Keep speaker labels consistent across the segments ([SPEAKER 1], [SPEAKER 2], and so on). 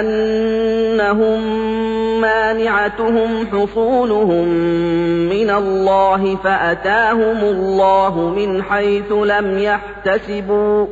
[SPEAKER 1] أنهم مانعتهم حصولهم من الله فأتاهم الله من حيث لم يحتسبوا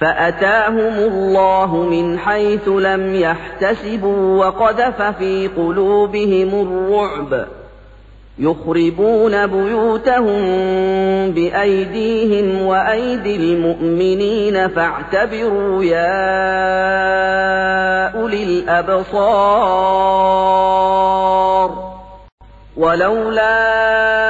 [SPEAKER 1] فأتاهم الله من حيث لم يحتسبوا وقذف في قلوبهم الرعب يخربون بيوتهم بأيديهم وأيدي المؤمنين فاعتبروا يا أولي الأبصار ولولا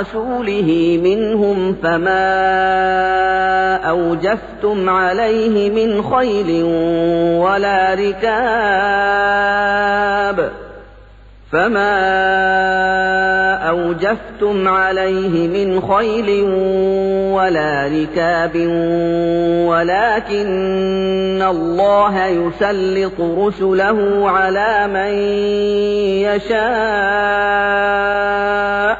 [SPEAKER 1] ورسوله منهم فما أوجفتم عليه من خيل ولا ركاب فما أوجفتم عليه من خيل ولا ركاب ولكن الله يسلط رسله على من يشاء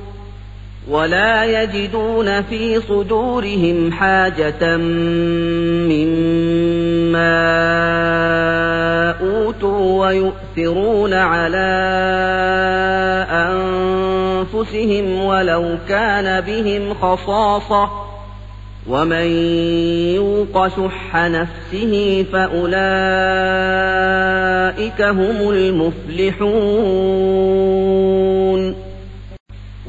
[SPEAKER 1] ولا يجدون في صدورهم حاجة مما أوتوا ويؤثرون على أنفسهم ولو كان بهم خصاصة ومن يوق شح نفسه فأولئك هم المفلحون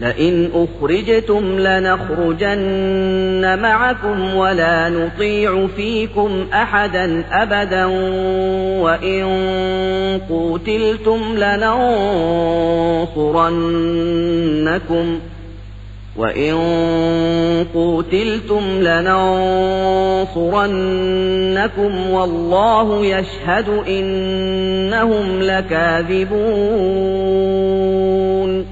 [SPEAKER 1] لئن أخرجتم لنخرجن معكم ولا نطيع فيكم أحدا أبدا وإن قوتلتم لننصرنكم وإن قوتلتم لننصرنكم والله يشهد إنهم لكاذبون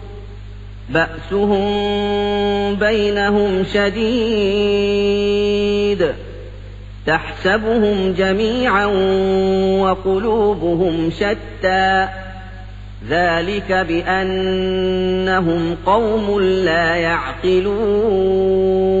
[SPEAKER 1] بأسهم بينهم شديد تحسبهم جميعا وقلوبهم شتى ذلك بأنهم قوم لا يعقلون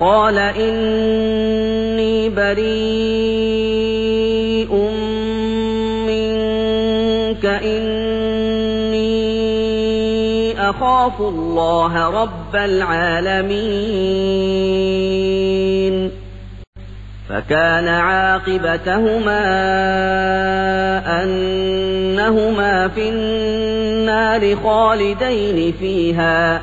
[SPEAKER 1] قال إني بريء منك إني أخاف الله رب العالمين فكان عاقبتهما أنهما في النار خالدين فيها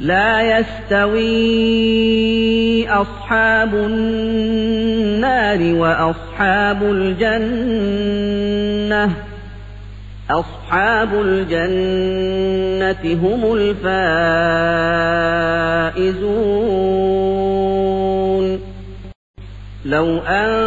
[SPEAKER 1] لا يستوي أصحاب النار وأصحاب الجنة أصحاب الجنة هم الفائزون لو أن